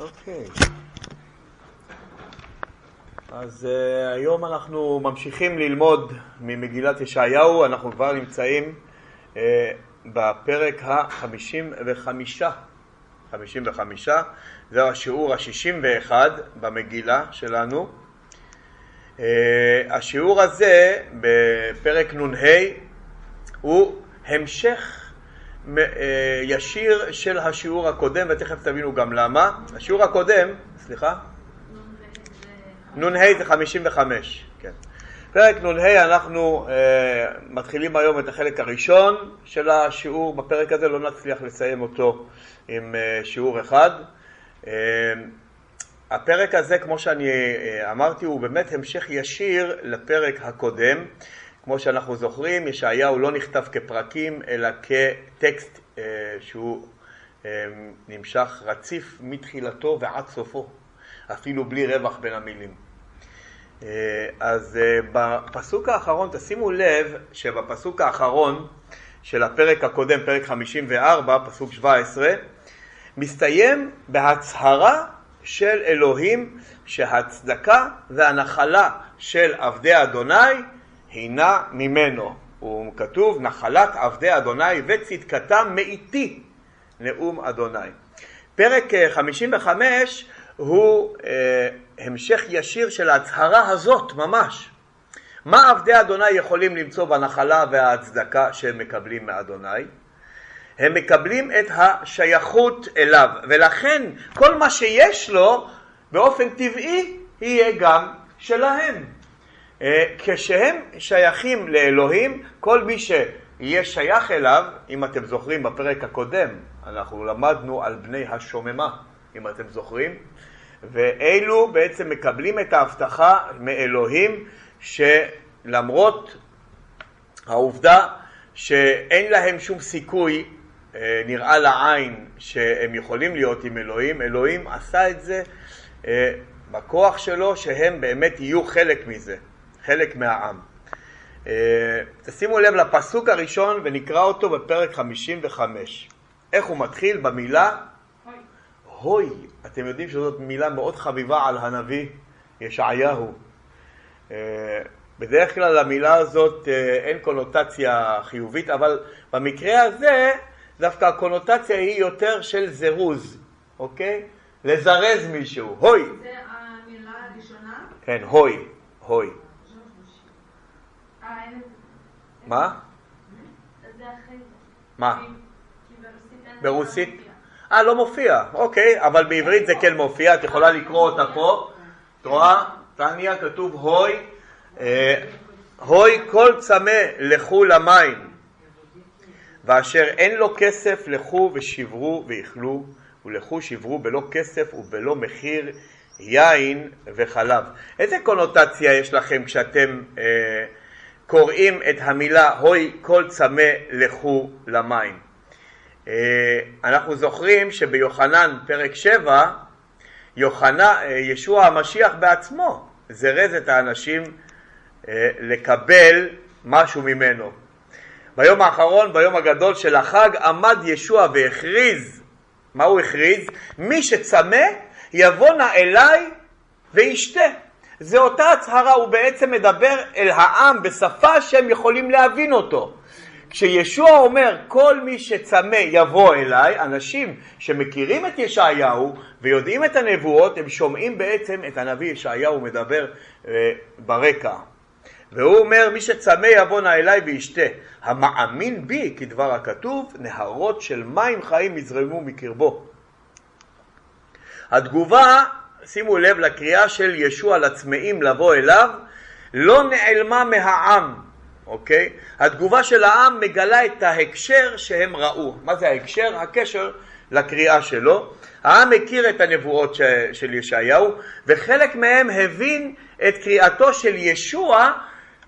אוקיי. אז uh, היום אנחנו ממשיכים ללמוד ממגילת ישעיהו, אנחנו כבר נמצאים uh, בפרק ה-55, 55, זהו השיעור ה-61 במגילה שלנו. Uh, השיעור הזה בפרק נ"ה הוא המשך ישיר של השיעור הקודם, ותכף תבינו גם למה. השיעור הקודם, סליחה? נ"ה זה 55, כן. פרק נ"ה אנחנו uh, מתחילים היום את החלק הראשון של השיעור, בפרק הזה לא נצליח לסיים אותו עם uh, שיעור אחד. Uh, הפרק הזה, כמו שאני uh, אמרתי, הוא באמת המשך ישיר לפרק הקודם. כמו שאנחנו זוכרים, ישעיהו לא נכתב כפרקים, אלא כטקסט אה, שהוא אה, נמשך רציף מתחילתו ועד סופו, אפילו בלי רווח בין המילים. אה, אז אה, בפסוק האחרון, תשימו לב שבפסוק האחרון של הפרק הקודם, פרק 54, פסוק 17, מסתיים בהצהרה של אלוהים שהצדקה והנחלה של עבדי אדוני הינה ממנו. הוא כתוב, נחלת עבדי אדוני וצדקתם מאיתי, נאום אדוני. פרק 55 אה, הוא אה, המשך ישיר של ההצהרה הזאת ממש. מה עבדי אדוני יכולים למצוא בנחלה וההצדקה שהם מקבלים מאדוני? הם מקבלים את השייכות אליו, ולכן כל מה שיש לו באופן טבעי יהיה גם שלהם. אה, כשהם שייכים לאלוהים, כל מי שיהיה שייך אליו, אם אתם זוכרים בפרק הקודם, אנחנו למדנו על בני השוממה, אם אתם זוכרים, ואלו בעצם מקבלים את ההבטחה מאלוהים שלמרות העובדה שאין להם שום סיכוי אה, נראה לעין שהם יכולים להיות עם אלוהים, אלוהים עשה את זה אה, בכוח שלו שהם באמת יהיו חלק מזה. חלק מהעם. אה, תשימו לב לפסוק הראשון ונקרא אותו בפרק 55. איך הוא מתחיל? במילה הוי. אתם יודעים שזאת מילה מאוד חביבה על הנביא ישעיהו. אה, בדרך כלל למילה הזאת אה, אין קונוטציה חיובית, אבל במקרה הזה דווקא הקונוטציה היא יותר של זירוז, אוקיי? לזרז מישהו, הוי. זה המילה הראשונה? כן, הוי, הוי. מה? מה? ברוסית? אה, לא מופיע, אוקיי, אבל בעברית זה כן מופיע, את יכולה לקרוא אותה פה. את רואה? טניה, כתוב הוי, אה, הוי כל צמא לכו למים, ואשר אין לו כסף לכו ושברו ואכלו, ולכו שברו בלא כסף ובלא מחיר יין וחלב. איזה קונוטציה יש לכם כשאתם אה, קוראים את המילה הוי כל צמא לכו למים. אה, אנחנו זוכרים שביוחנן פרק 7, יוחנן, אה, ישוע המשיח בעצמו זרז את האנשים אה, לקבל משהו ממנו. ביום האחרון, ביום הגדול של החג, עמד ישוע והכריז, מה הוא הכריז? מי שצמא יבוא נא אליי וישתה. זה אותה הצהרה, הוא בעצם מדבר אל העם בשפה שהם יכולים להבין אותו. כשישוע אומר כל מי שצמא יבוא אליי, אנשים שמכירים את ישעיהו ויודעים את הנבואות, הם שומעים בעצם את הנביא ישעיהו מדבר אה, ברקע. והוא אומר מי שצמא יבוא נא אליי וישתה, המאמין בי כדבר הכתוב, נהרות של מים חיים יזרמו מקרבו. התגובה שימו לב לקריאה של ישוע לצמאים לבוא אליו, לא נעלמה מהעם, אוקיי? התגובה של העם מגלה את ההקשר שהם ראו. מה זה ההקשר? הקשר לקריאה שלו. העם מכיר את הנבואות ש... של ישעיהו, וחלק מהם הבין את קריאתו של ישוע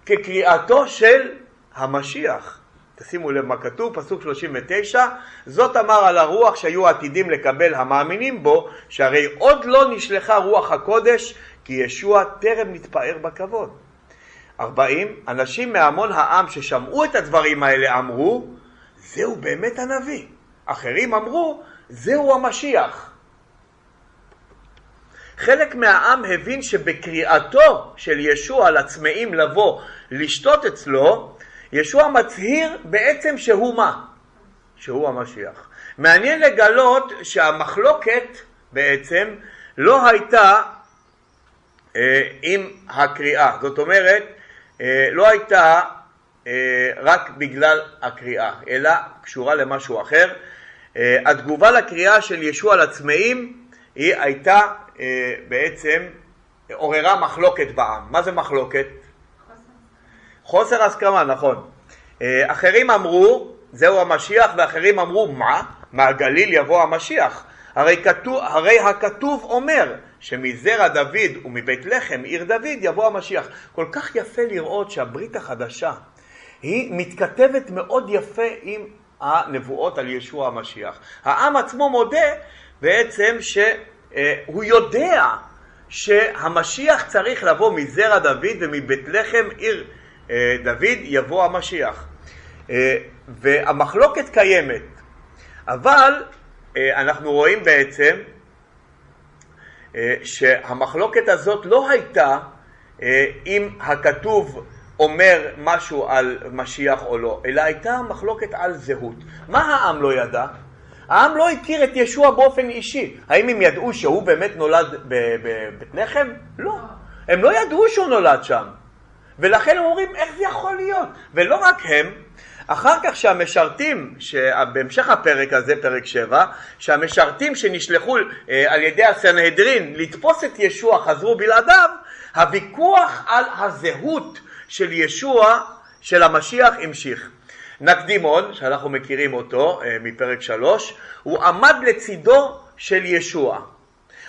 כקריאתו של המשיח. תשימו לב מה כתוב, פסוק 39, זאת אמר על הרוח שהיו עתידים לקבל המאמינים בו, שהרי עוד לא נשלחה רוח הקודש, כי ישוע טרם נתפאר בכבוד. 40, אנשים מהמון העם ששמעו את הדברים האלה אמרו, זהו באמת הנביא. אחרים אמרו, זהו המשיח. חלק מהעם הבין שבקריאתו של ישוע לצמאים לבוא לשתות אצלו, ישוע מצהיר בעצם שהוא מה? שהוא המשיח. מעניין לגלות שהמחלוקת בעצם לא הייתה אה, עם הקריאה. זאת אומרת, אה, לא הייתה אה, רק בגלל הקריאה, אלא קשורה למשהו אחר. אה, התגובה לקריאה של ישוע לצמאים היא הייתה אה, בעצם, עוררה מחלוקת בעם. מה זה מחלוקת? חוסר הסכמה, נכון. אה, אחרים אמרו, זהו המשיח, ואחרים אמרו, מה? מהגליל יבוא המשיח. הרי, כתוב, הרי הכתוב אומר שמזרע דוד ומבית לחם, עיר דוד, יבוא המשיח. כל כך יפה לראות שהברית החדשה היא מתכתבת מאוד יפה עם הנבואות על ישוע המשיח. העם עצמו מודה בעצם שהוא יודע שהמשיח צריך לבוא מזרע דוד ומבית לחם עיר אה, דוד יבוא המשיח. אה, והמחלוקת קיימת, אבל אה, אנחנו רואים בעצם שהמחלוקת הזאת לא הייתה אם הכתוב אומר משהו על משיח או לא, אלא הייתה מחלוקת על זהות. מה העם לא ידע? העם לא הכיר את ישוע באופן אישי. האם הם ידעו שהוא באמת נולד בבית לחם? לא. הם לא ידעו שהוא נולד שם. ולכן הם אומרים, איך זה יכול להיות? ולא רק הם, אחר כך שהמשרתים, בהמשך הפרק הזה, פרק 7, שהמשרתים שנשלחו אה, על ידי הסנהדרין לתפוס את ישוע חזרו בלעדיו, הוויכוח על הזהות של ישוע, של המשיח, המשיך. נקדימון, שאנחנו מכירים אותו אה, מפרק 3, הוא עמד לצידו של ישוע.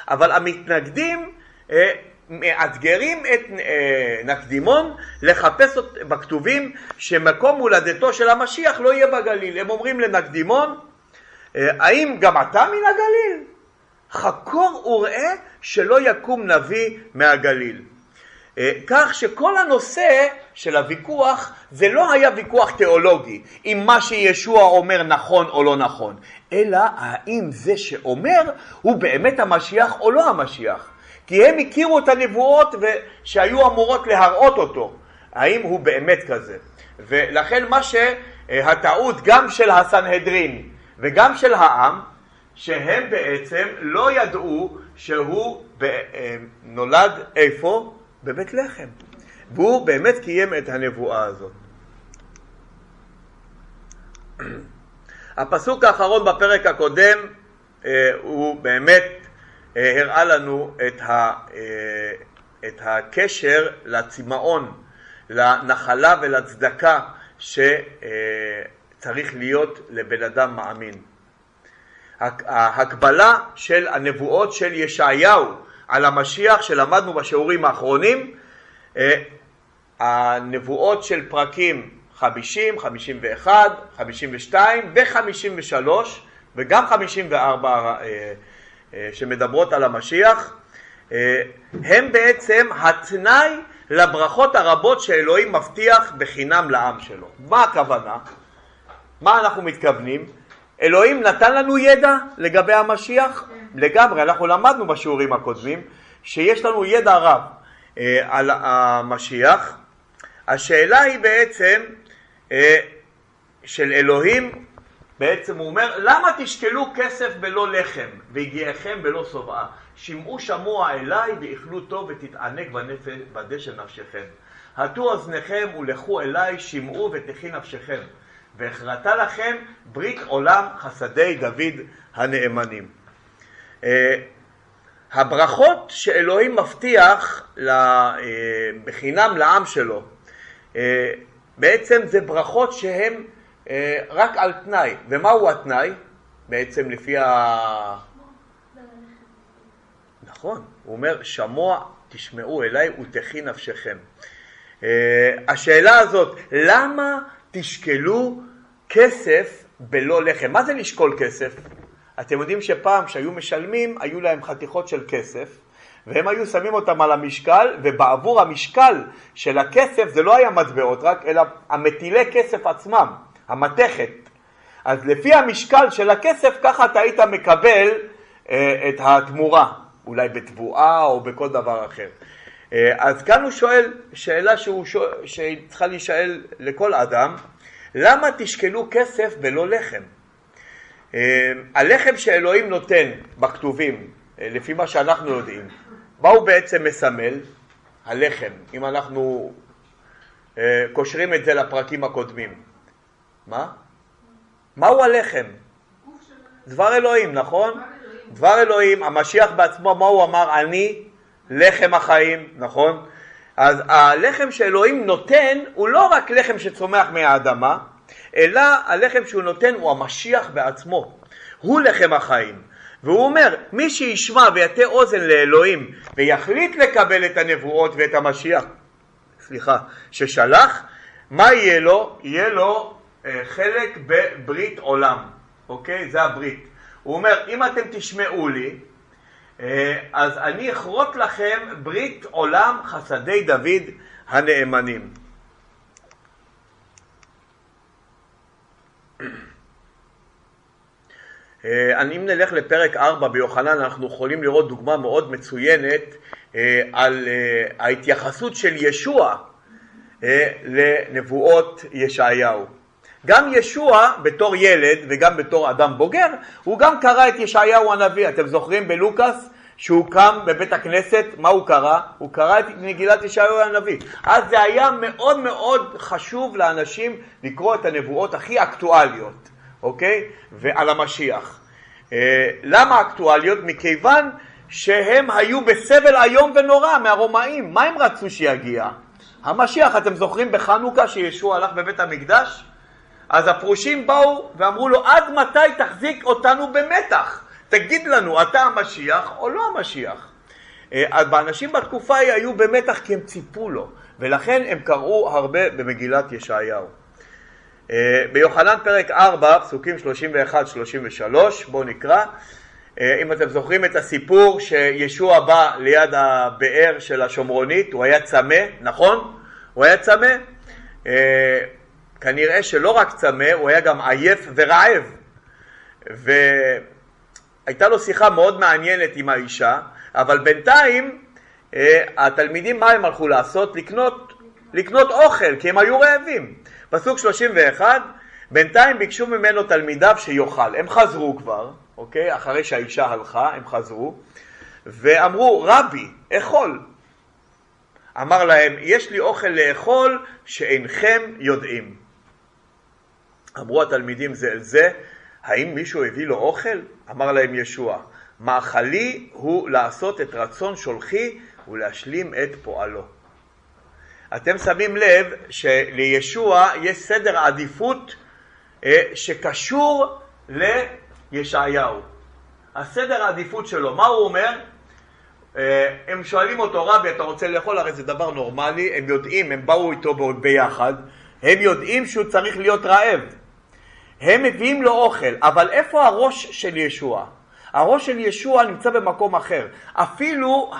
אבל המתנגדים אה, מאתגרים את אה, נקדימון לחפש בכתובים שמקום הולדתו של המשיח לא יהיה בגליל. הם אומרים לנקדימון, האם גם אתה מן הגליל? חקור וראה שלא יקום נביא מהגליל. אה, כך שכל הנושא של הוויכוח זה לא היה ויכוח תיאולוגי, אם מה שישוע אומר נכון או לא נכון, אלא האם זה שאומר הוא באמת המשיח או לא המשיח. כי הם הכירו את הנבואות שהיו אמורות להראות אותו, האם הוא באמת כזה. ולכן מה שהטעות גם של הסנהדרין וגם של העם, שהם בעצם לא ידעו שהוא אה, נולד איפה? בבית לחם. והוא באמת קיים את הנבואה הזאת. הפסוק האחרון בפרק הקודם אה, הוא באמת הראה לנו את, ה, אה, את הקשר לצמאון, לנחלה ולצדקה שצריך להיות לבן אדם מאמין. ההקבלה של הנבואות של ישעיהו על המשיח שלמדנו בשיעורים האחרונים, אה, הנבואות של פרקים 50, 51, 52 ו-53 וגם 54 אה, אה, שמדברות על המשיח, הם בעצם התנאי לברכות הרבות שאלוהים מבטיח בחינם לעם שלו. מה הכוונה? מה אנחנו מתכוונים? אלוהים נתן לנו ידע לגבי המשיח? לגמרי, אנחנו למדנו בשיעורים הקודמים שיש לנו ידע רב אה, על המשיח. השאלה היא בעצם אה, של אלוהים, בעצם הוא אומר, למה תשקלו כסף בלא לחם והגיעכם בלא שובעה? שמעו שמוע אליי ואכלו טוב ותתענג בדשא נפשכם. הטו אוזניכם ולכו אליי, שמעו ותחי נפשכם. והכרתה לכם ברית עולם חסדי דוד הנאמנים. אה, הברכות שאלוהים מבטיח אה, בחינם לעם שלו, אה, בעצם זה ברכות שהן רק על תנאי. ומהו התנאי? בעצם לפי ה... נכון, הוא אומר, שמוע תשמעו אליי ותחי נפשכם. השאלה הזאת, למה תשקלו כסף בלא לחם? מה זה לשקול כסף? אתם יודעים שפעם כשהיו משלמים, היו להם חתיכות של כסף, והם היו שמים אותם על המשקל, ובעבור המשקל של הכסף זה לא היה מטבעות רק, אלא המטילי כסף עצמם, המתכת. אז לפי המשקל של הכסף, ככה אתה היית מקבל אה, את התמורה. אולי בתבואה או בכל דבר אחר. אה, אז כאן הוא שואל שאלה שהוא שואל, שצריכה להישאל לכל אדם, למה תשקלו כסף בלא לחם? אה, הלחם שאלוהים נותן בכתובים, אה, לפי מה שאנחנו יודעים, מה הוא בעצם מסמל? הלחם, אם אנחנו קושרים את זה לפרקים הקודמים. מה? מהו הלחם? דבר אלוהים, נכון? דבר אלוהים, המשיח בעצמו, מה הוא אמר? אני לחם החיים, נכון? אז הלחם שאלוהים נותן הוא לא רק לחם שצומח מהאדמה, אלא הלחם שהוא נותן הוא המשיח בעצמו, הוא לחם החיים. והוא אומר, מי שישמע ויטה אוזן לאלוהים ויחליט לקבל את הנבואות ואת המשיח, סליחה, ששלח, מה יהיה לו? יהיה לו חלק בברית עולם, אוקיי? זה הברית. הוא אומר, אם אתם תשמעו לי, אה, אז אני אכרות לכם ברית עולם חסדי דוד הנאמנים. אה, אם נלך לפרק 4 ביוחנן אנחנו יכולים לראות דוגמה מאוד מצוינת אה, על ההתייחסות של ישוע לנבואות ישעיהו. גם ישוע בתור ילד וגם בתור אדם בוגר, הוא גם קרא את ישעיהו הנביא. אתם זוכרים בלוקאס שהוא קם בבית הכנסת, מה הוא קרא? הוא קרא את מגילת ישעיהו הנביא. אז זה היה מאוד מאוד חשוב לאנשים לקרוא את הנבואות הכי אקטואליות, אוקיי? ועל המשיח. אה, למה אקטואליות? מכיוון שהם היו בסבל איום ונורא מהרומאים. מה הם רצו שיגיע? המשיח, אתם זוכרים בחנוכה שישוע הלך בבית המקדש? אז הפרושים באו ואמרו לו, עד מתי תחזיק אותנו במתח? תגיד לנו, אתה המשיח או לא המשיח? האנשים אה, בתקופה ההיא היו במתח כי הם ציפו לו, ולכן הם קראו הרבה במגילת ישעיהו. אה, ביוחנן פרק 4, פסוקים 31-33, בואו נקרא. אה, אם אתם זוכרים את הסיפור שישוע בא ליד הבאר של השומרונית, הוא היה צמא, נכון? הוא היה צמא. כנראה שלא רק צמא, הוא היה גם עייף ורעב. והייתה לו שיחה מאוד מעניינת עם האישה, אבל בינתיים אה, התלמידים, מה הם הלכו לעשות? לקנות, לקנות אוכל, כי הם היו רעבים. פסוק 31, בינתיים ביקשו ממנו תלמידיו שיאכל. הם חזרו כבר, אוקיי? אחרי שהאישה הלכה, הם חזרו, ואמרו, רבי, אכול. אמר להם, יש לי אוכל לאכול שאינכם יודעים. אמרו התלמידים זה אל זה, האם מישהו הביא לו אוכל? אמר להם ישוע, מאכלי הוא לעשות את רצון שולחי ולהשלים את פועלו. אתם שמים לב שלישוע יש סדר עדיפות אה, שקשור לישעיהו. הסדר העדיפות שלו, מה הוא אומר? אה, הם שואלים אותו, רבי, אתה רוצה לאכול? הרי זה דבר נורמלי, הם יודעים, הם באו איתו ביחד, הם יודעים שהוא צריך להיות רעב. הם מביאים לו אוכל, אבל איפה הראש של ישוע? הראש של ישוע נמצא במקום אחר. אפילו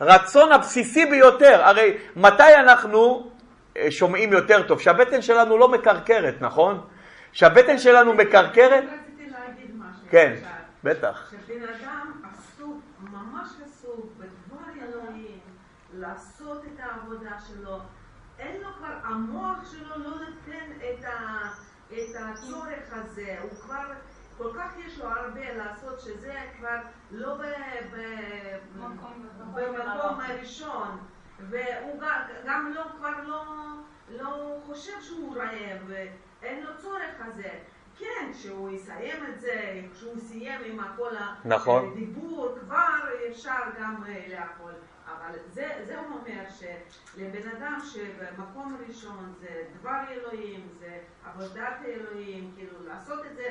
הרצון הבסיסי ביותר, הרי מתי אנחנו אה, שומעים יותר טוב? שהבטן שלנו לא מקרקרת, נכון? שהבטן שלנו מקרקרת? רציתי להגיד משהו. כן, בטח. שבן אדם עסוק, ממש עסוק בדבר אלוהים, לעשות את העבודה שלו, אין לו כבר, המוח שלו לא נותן את ה... את הצורך הזה, הוא כבר, כל כך יש לו הרבה לעשות שזה כבר לא במקום הראשון, והוא גם לא, כבר לא, לא חושב שהוא רעב, אין לו צורך הזה. כן, כשהוא יסיים את זה, כשהוא סיים עם כל נכון. הדיבור, כבר אפשר גם לאכול. אבל זה, זה אומר שלבן אדם שבמקום ראשון זה דבר אלוהים, זה עבודת אלוהים, כאילו לעשות את זה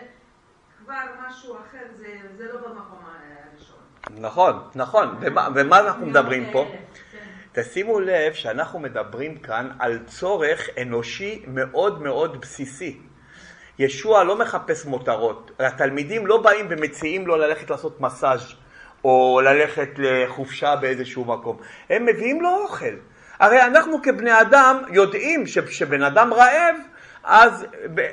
כבר משהו אחר, זה, זה לא במקום הראשון. נכון, נכון. ומה, ומה אנחנו מדברים פה? כן. תשימו לב שאנחנו מדברים כאן על צורך אנושי מאוד מאוד בסיסי. ישוע לא מחפש מותרות, התלמידים לא באים ומציעים לו ללכת לעשות מסאז' או ללכת לחופשה באיזשהו מקום. הם מביאים לו אוכל. הרי אנחנו כבני אדם יודעים שבן אדם רעב, אז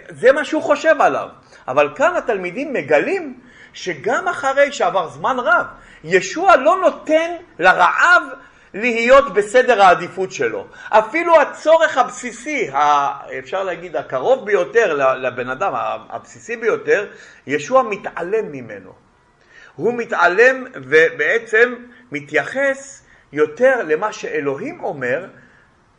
זה מה שהוא חושב עליו. אבל כאן התלמידים מגלים שגם אחרי שעבר זמן רב, ישוע לא נותן לרעב להיות בסדר העדיפות שלו. אפילו הצורך הבסיסי, אפשר להגיד הקרוב ביותר לבן אדם, הבסיסי ביותר, ישוע מתעלם ממנו. הוא מתעלם ובעצם מתייחס יותר למה שאלוהים אומר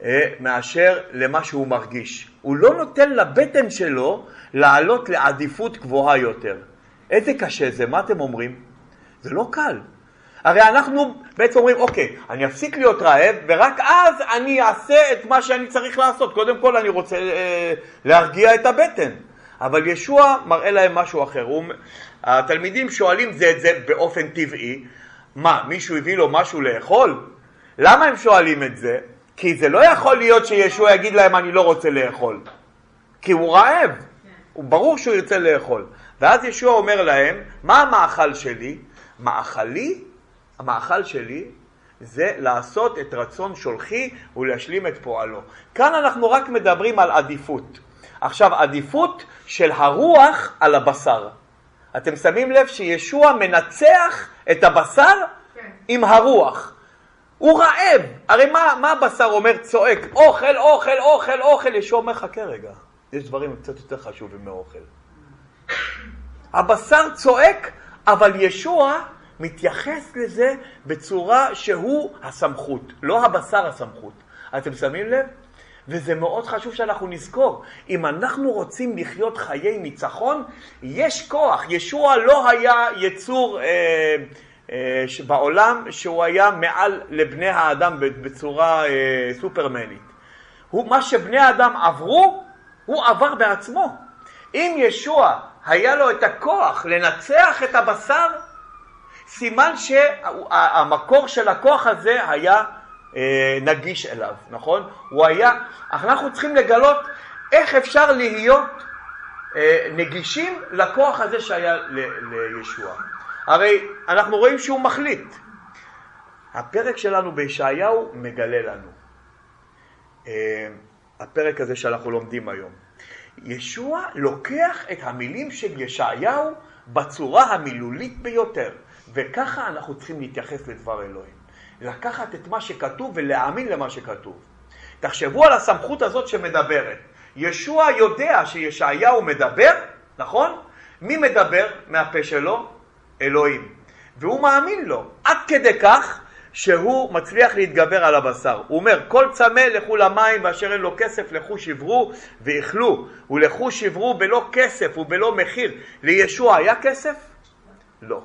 אה, מאשר למה שהוא מרגיש. הוא לא נותן לבטן שלו לעלות לעדיפות גבוהה יותר. איזה קשה זה, מה אתם אומרים? זה לא קל. הרי אנחנו בעצם אומרים, אוקיי, אני אפסיק להיות רעב, ורק אז אני אעשה את מה שאני צריך לעשות. קודם כל אני רוצה אה, להרגיע את הבטן. אבל ישוע מראה להם משהו אחר. הוא, התלמידים שואלים זה את זה באופן טבעי. מה, מישהו הביא לו משהו לאכול? למה הם שואלים את זה? כי זה לא יכול להיות שישוע יגיד להם אני לא רוצה לאכול. כי הוא רעב. הוא ברור שהוא ירצה לאכול. ואז ישוע אומר להם, מה המאכל שלי? מאכלי המאכל שלי זה לעשות את רצון שולחי ולהשלים את פועלו. כאן אנחנו רק מדברים על עדיפות. עכשיו, עדיפות של הרוח על הבשר. אתם שמים לב שישוע מנצח את הבשר כן. עם הרוח. הוא רעב. הרי מה, מה הבשר אומר? צועק, אוכל, אוכל, אוכל, אוכל. ישוע אומר, חכה רגע, יש דברים קצת יותר חשובים מאוכל. הבשר צועק, אבל ישוע מתייחס לזה בצורה שהוא הסמכות, לא הבשר הסמכות. אתם שמים לב? וזה מאוד חשוב שאנחנו נזכור, אם אנחנו רוצים לחיות חיי ניצחון, יש כוח. ישוע לא היה יצור אה, אה, בעולם שהוא היה מעל לבני האדם בצורה אה, סופרמנית. הוא, מה שבני האדם עברו, הוא עבר בעצמו. אם ישוע היה לו את הכוח לנצח את הבשר, סימן שהמקור של הכוח הזה היה נגיש אליו, נכון? הוא היה, אנחנו צריכים לגלות איך אפשר להיות אה, נגישים לכוח הזה שהיה לישוע. הרי אנחנו רואים שהוא מחליט. הפרק שלנו בישעיהו מגלה לנו. אה, הפרק הזה שאנחנו לומדים היום. ישוע לוקח את המילים של ישעיהו בצורה המילולית ביותר. וככה אנחנו צריכים להתייחס לדבר אלוהים. לקחת את מה שכתוב ולהאמין למה שכתוב. תחשבו על הסמכות הזאת שמדברת. ישוע יודע שישעיהו מדבר, נכון? מי מדבר מהפה שלו? אלוהים. והוא מאמין לו, עד כדי כך שהוא מצליח להתגבר על הבשר. הוא אומר, כל צמא לכו למים ואשר אין לו כסף לכו שברו ואיכלו, ולכו שברו בלא כסף ובלא מחיר. לישוע היה כסף? לא.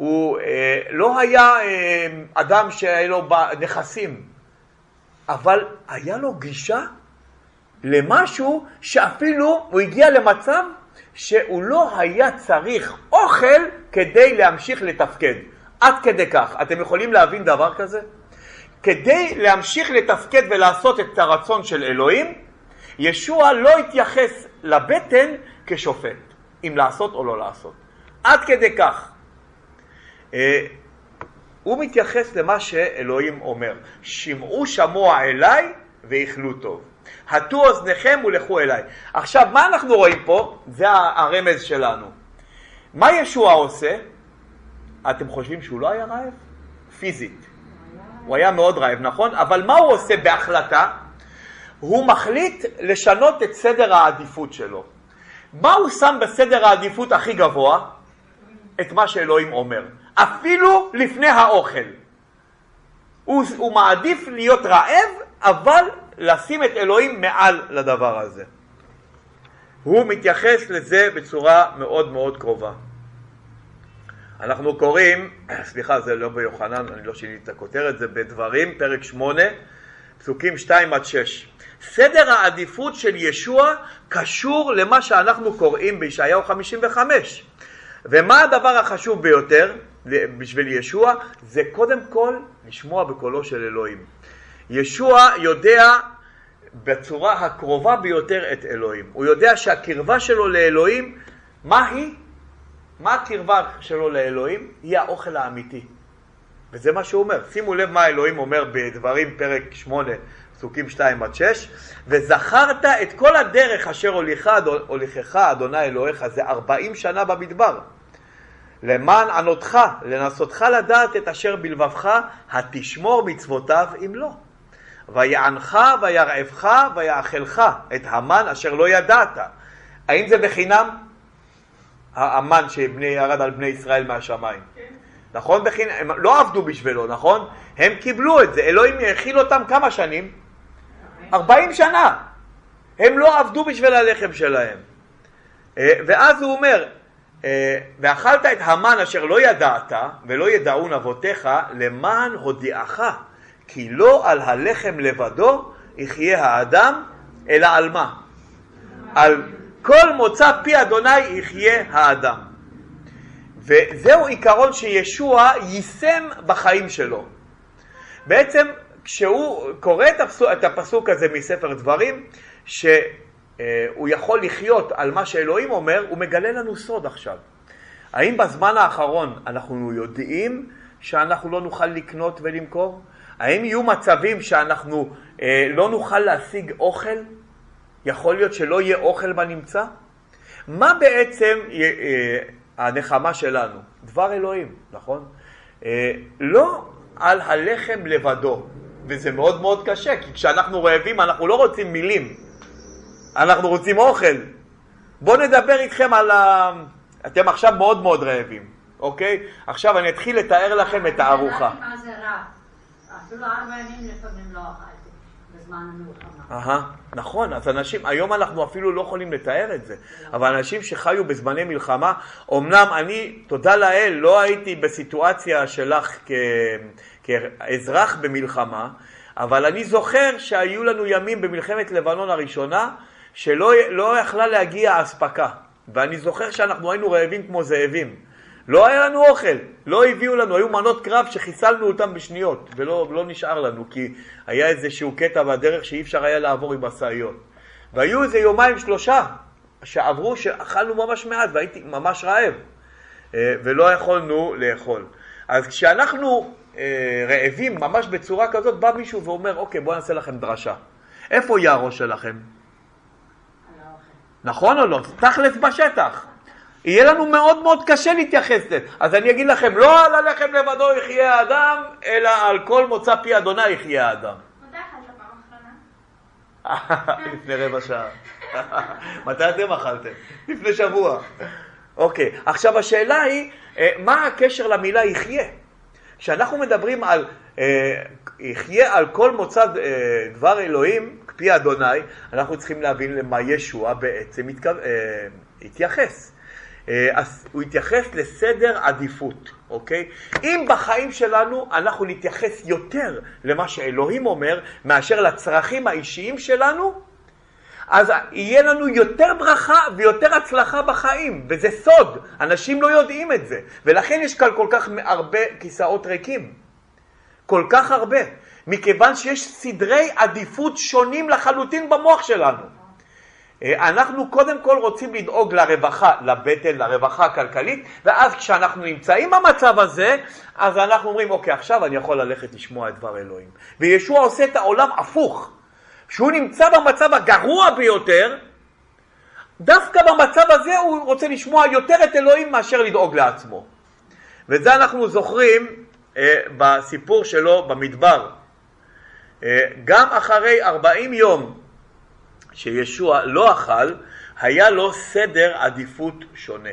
הוא אה, לא היה אה, אדם שהיה לו נכסים, אבל היה לו גישה למשהו שאפילו הוא הגיע למצב שהוא לא היה צריך אוכל כדי להמשיך לתפקד. עד כדי כך. אתם יכולים להבין דבר כזה? כדי להמשיך לתפקד ולעשות את הרצון של אלוהים, ישוע לא התייחס לבטן כשופט, אם לעשות או לא לעשות. עד כדי כך. אה, הוא מתייחס למה שאלוהים אומר, שמעו שמוע אליי ואיכלו טוב. הטו אוזניכם ולכו אליי. עכשיו, מה אנחנו רואים פה? זה הרמז שלנו. מה ישוע עושה? אתם חושבים שהוא לא היה רעב? פיזית. הוא היה מאוד רעב, נכון? אבל מה הוא עושה בהחלטה? הוא מחליט לשנות את סדר העדיפות שלו. מה הוא שם בסדר העדיפות הכי גבוה? את מה שאלוהים אומר. אפילו לפני האוכל. הוא, הוא מעדיף להיות רעב, אבל לשים את אלוהים מעל לדבר הזה. הוא מתייחס לזה בצורה מאוד מאוד קרובה. אנחנו קוראים, סליחה זה לא ביוחנן, אני לא שיניתי את הכותרת, זה בדברים, פרק 8, פסוקים 2 עד 6. סדר העדיפות של ישוע קשור למה שאנחנו קוראים בישעיהו 55. ומה הדבר החשוב ביותר בשביל ישוע? זה קודם כל לשמוע בקולו של אלוהים. ישוע יודע בצורה הקרובה ביותר את אלוהים. הוא יודע שהקרבה שלו לאלוהים, מה היא? מה הקרבה שלו לאלוהים? היא האוכל האמיתי. וזה מה שהוא אומר. שימו לב מה אלוהים אומר בדברים פרק 8, פסוקים 2 עד 6, וזכרת את כל הדרך אשר הוליכה, הוליכך אדוני אלוהיך, זה 40 שנה במדבר. למען ענותך, לנסותך לדעת את אשר בלבבך, התשמור מצוותיו אם לא. ויענך וירעבך ויאכלך את המן אשר לא ידעת. האם זה בחינם? המן שירד על בני ישראל מהשמיים. כן. נכון? בחינם, הם לא עבדו בשבילו, נכון? הם קיבלו את זה. אלוהים האכיל אותם כמה שנים? 40 שנה. הם לא עבדו בשביל הלחם שלהם. אה, ואז הוא אומר, ואכלת את המן אשר לא ידעת ולא ידעון אבותיך למען הודיעך כי לא על הלחם לבדו יחיה האדם אלא על מה? על כל מוצא פי אדוני יחיה האדם. וזהו עיקרון שישוע יישם בחיים שלו. בעצם כשהוא קורא את הפסוק הזה מספר דברים, שהוא יכול לחיות על מה שאלוהים אומר, הוא מגלה לנו סוד עכשיו. האם בזמן האחרון אנחנו יודעים שאנחנו לא נוכל לקנות ולמכור? האם יהיו מצבים שאנחנו אה, לא נוכל להשיג אוכל? יכול להיות שלא יהיה אוכל בנמצא? מה בעצם אה, אה, הנחמה שלנו? דבר אלוהים, נכון? אה, לא על הלחם לבדו, וזה מאוד מאוד קשה, כי כשאנחנו רעבים אנחנו לא רוצים מילים, אנחנו רוצים אוכל. בואו נדבר איתכם על ה... אתם עכשיו מאוד מאוד רעבים, אוקיי? עכשיו אני אתחיל לתאר לכם את הארוחה. אפילו ארבע ימים לפעמים לא אכלתי. נכון, אז אנשים, היום אנחנו אפילו לא יכולים לתאר את זה, אבל אנשים שחיו בזמני מלחמה, אמנם אני, תודה לאל, לא הייתי בסיטואציה שלך כ... כאזרח במלחמה, אבל אני זוכר שהיו לנו ימים במלחמת לבנון הראשונה שלא לא יכלה להגיע אספקה, ואני זוכר שאנחנו היינו רעבים כמו זאבים. לא היה לנו אוכל, לא הביאו לנו, היו מנות קרב שחיסלנו אותם בשניות, ולא לא נשאר לנו, כי היה איזשהו קטע בדרך שאי אפשר היה לעבור עם משאיות. והיו איזה יומיים שלושה שעברו שאכלנו ממש מעט והייתי ממש רעב, אה, ולא יכולנו לאכול. אז כשאנחנו אה, רעבים ממש בצורה כזאת, בא מישהו ואומר, אוקיי, בואו נעשה לכם דרשה. איפה הראש שלכם? נכון או לא? תכלס בשטח. יהיה לנו מאוד מאוד קשה להתייחס לזה. אז אני אגיד לכם, לא על הלחם לבדו יחיה האדם, אלא על כל מוצא פי אדוני יחיה האדם. לפני רבע שעה. מתי אתם אכלתם? לפני שבוע. אוקיי, עכשיו השאלה היא, אה, מה הקשר למילה יחיה? כשאנחנו מדברים על אה, יחיה על כל מוצא אה, דבר אלוהים, כפי אדוני, אנחנו צריכים להבין למה ישוע בעצם התכו... התייחס. אז הוא התייחס לסדר עדיפות, אוקיי? אם בחיים שלנו אנחנו נתייחס יותר למה שאלוהים אומר מאשר לצרכים האישיים שלנו, אז יהיה לנו יותר ברכה ויותר הצלחה בחיים, וזה סוד, אנשים לא יודעים את זה, ולכן יש כאן כל כך הרבה כיסאות ריקים, כל כך הרבה, מכיוון שיש סדרי עדיפות שונים לחלוטין במוח שלנו. אה, אנחנו קודם כל רוצים לדאוג לרווחה, לבטן, לרווחה הכלכלית, ואז כשאנחנו נמצאים במצב הזה, אז אנחנו אומרים, אוקיי, עכשיו אני יכול ללכת לשמוע את דבר אלוהים. וישוע עושה את העולם הפוך. שהוא נמצא במצב הגרוע ביותר, דווקא במצב הזה הוא רוצה לשמוע יותר את אלוהים מאשר לדאוג לעצמו. ואת זה אנחנו זוכרים אה, בסיפור שלו במדבר. אה, גם אחרי 40 יום שישוע לא אכל, היה לו סדר עדיפות שונה.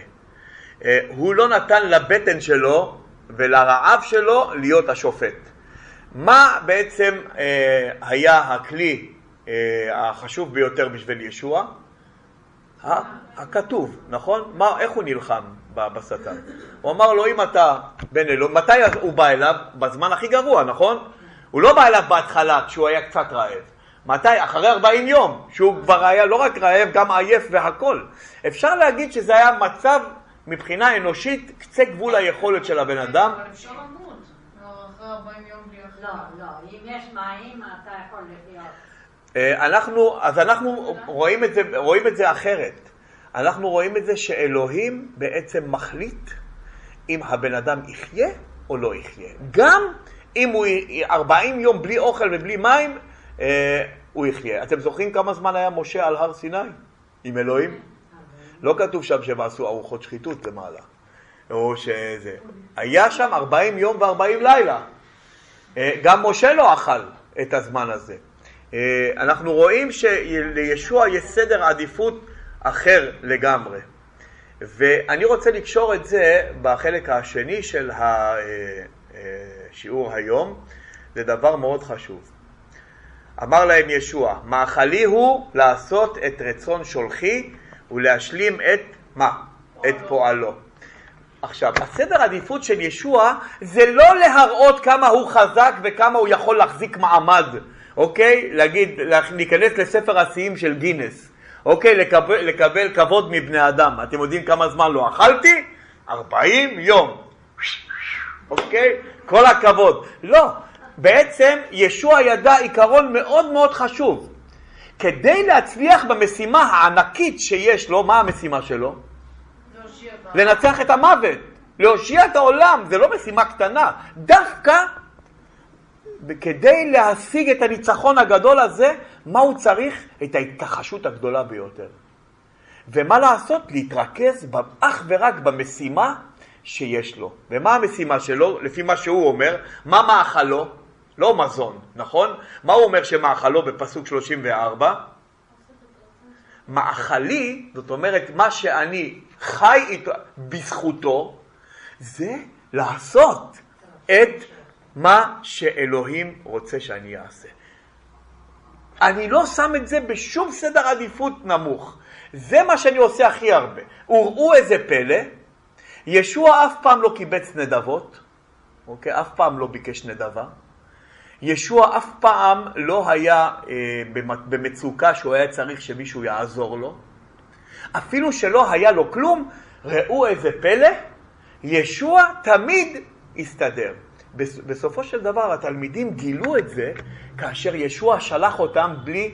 אה, הוא לא נתן לבטן שלו ולרעב שלו להיות השופט. מה בעצם אה, היה הכלי החשוב ביותר בשביל ישוע? הכתוב, נכון? מה, איך הוא נלחם בשטן? הוא אמר לו, אם אתה בן אלוהים, מתי הוא בא אליו? בזמן הכי גרוע, נכון? הוא לא בא אליו בהתחלה כשהוא היה קצת רעב. מתי? אחרי 40 יום, שהוא כבר היה לא רק רעב, גם עייף והכל. אפשר להגיד שזה היה מצב מבחינה אנושית, קצה גבול היכולת של הבן אדם. אבל אפשר למות. לא, אחרי 40 יום בלי לא, לא, אם יש מים אתה יכול לחיות. אה, אנחנו, אז אנחנו רואים את, זה, רואים את זה אחרת. אנחנו רואים את זה שאלוהים בעצם מחליט אם הבן אדם יחיה או לא יחיה. גם אם הוא 40 יום בלי אוכל ובלי מים, אה, הוא יחיה. אתם זוכרים כמה זמן היה משה על הר סיני עם אלוהים? לא כתוב שם שהם עשו ארוחות שחיתות למעלה. או שזה. היה שם 40 יום ו-40 לילה. אה, גם משה לא אכל את הזמן הזה. אה, אנחנו רואים שלישוע יש סדר עדיפות אחר לגמרי. ואני רוצה לקשור את זה בחלק השני של השיעור היום, זה דבר מאוד חשוב. אמר להם ישוע, מאכלי הוא לעשות את רצון שולחי ולהשלים את מה? את פועלו. עכשיו, הסדר עדיפות של ישוע זה לא להראות כמה הוא חזק וכמה הוא יכול להחזיק מעמד, אוקיי? להגיד, להיכנס לספר השיאים של גינס, אוקיי? לקבל, לקבל כבוד מבני אדם. אתם יודעים כמה זמן לא אכלתי? 40 יום. אוקיי? כל הכבוד. לא, בעצם ישוע ידע עיקרון מאוד מאוד חשוב. כדי להצליח במשימה הענקית שיש לו, מה המשימה שלו? לנצח את המוות, להושיע את העולם, זה לא משימה קטנה. דווקא כדי להשיג את הניצחון הגדול הזה, מה הוא צריך? את ההתכחשות הגדולה ביותר. ומה לעשות? להתרכז אך ורק במשימה שיש לו. ומה המשימה שלו? לפי מה שהוא אומר, מה מאכלו? לא מזון, נכון? מה הוא אומר שמאכלו בפסוק 34? מאכלי, זאת אומרת, מה שאני חי איתו, בזכותו, זה לעשות את מה שאלוהים רוצה שאני אעשה. אני לא שם את זה בשום סדר עדיפות נמוך. זה מה שאני עושה הכי הרבה. וראו איזה פלא, ישוע אף פעם לא קיבץ נדבות, אוקיי? אף פעם לא ביקש נדבה. ישוע אף פעם לא היה אה, במצוקה שהוא היה צריך שמישהו יעזור לו. אפילו שלא היה לו כלום, ראו איזה פלא, ישוע תמיד הסתדר. בסופו של דבר התלמידים גילו את זה כאשר ישוע שלח אותם בלי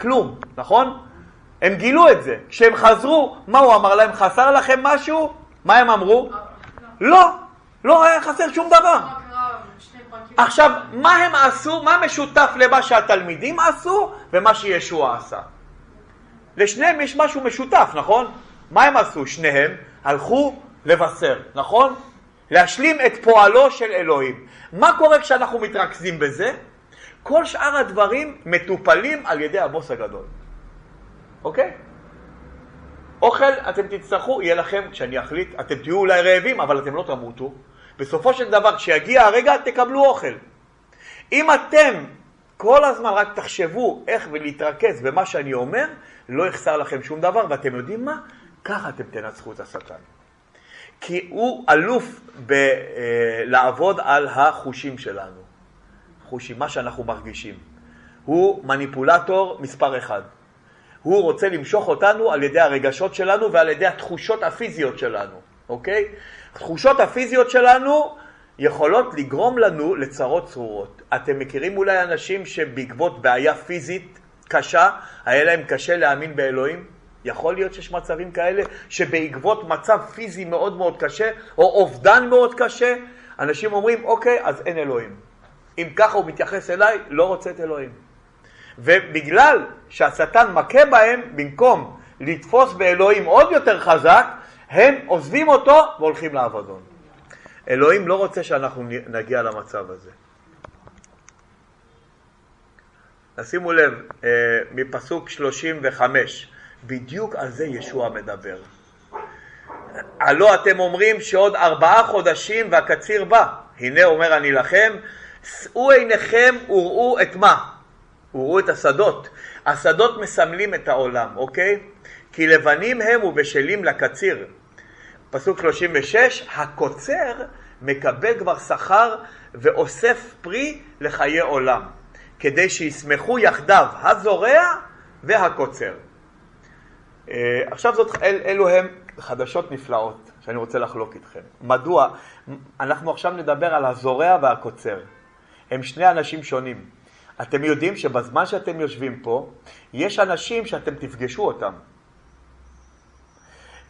כלום, נכון? הם גילו את זה. כשהם חזרו, מה הוא אמר להם? חסר לכם משהו? מה הם אמרו? לא, לא היה חסר שום דבר. עכשיו, מה הם עשו? מה משותף למה שהתלמידים עשו ומה שישוע עשה? לשניהם יש משהו משותף, נכון? מה הם עשו? שניהם הלכו לבשר, נכון? להשלים את פועלו של אלוהים. מה קורה כשאנחנו מתרכזים בזה? כל שאר הדברים מטופלים על ידי הבוס הגדול, אוקיי? אוכל אתם תצטרכו, יהיה לכם, כשאני אחליט, אתם תהיו אולי רעבים, אבל אתם לא תמותו. בסופו של דבר, כשיגיע הרגע, תקבלו אוכל. אם אתם כל הזמן רק תחשבו איך ולהתרכז במה שאני אומר, לא יחסר לכם שום דבר, ואתם יודעים מה? ככה אתם תנצחו את השטן. כי הוא אלוף בלעבוד על החושים שלנו, חושים, מה שאנחנו מרגישים. הוא מניפולטור מספר אחד. הוא רוצה למשוך אותנו על ידי הרגשות שלנו ועל ידי התחושות הפיזיות שלנו, אוקיי? התחושות הפיזיות שלנו יכולות לגרום לנו לצרות צרורות. אתם מכירים אולי אנשים שבעקבות בעיה פיזית קשה, היה להם קשה להאמין באלוהים? יכול להיות שיש מצבים כאלה שבעקבות מצב פיזי מאוד מאוד קשה, או אובדן מאוד קשה, אנשים אומרים, אוקיי, אז אין אלוהים. אם ככה הוא מתייחס אליי, לא רוצה את אלוהים. ובגלל שהשטן מכה בהם, במקום לתפוס באלוהים עוד יותר חזק, הם עוזבים אותו והולכים לאבדון. אלוהים לא רוצה שאנחנו נגיע למצב הזה. שימו לב, אה, מפסוק 35, בדיוק על זה ישוע מדבר. הלא אתם אומרים שעוד ארבעה חודשים והקציר בא. הנה אומר אני לכם, שאו עיניכם וראו את מה? וראו את השדות. השדות מסמלים את העולם, אוקיי? כי לבנים הם ובשלים לקציר. פסוק 36, הקוצר מקבל כבר שכר ואוסף פרי לחיי עולם, כדי שישמחו יחדיו הזורע והקוצר. אה, עכשיו זאת, אל, אלו הם חדשות נפלאות שאני רוצה לחלוק איתכם. מדוע? אנחנו עכשיו נדבר על הזורע והקוצר. הם שני אנשים שונים. אתם יודעים שבזמן שאתם יושבים פה, יש אנשים שאתם תפגשו אותם.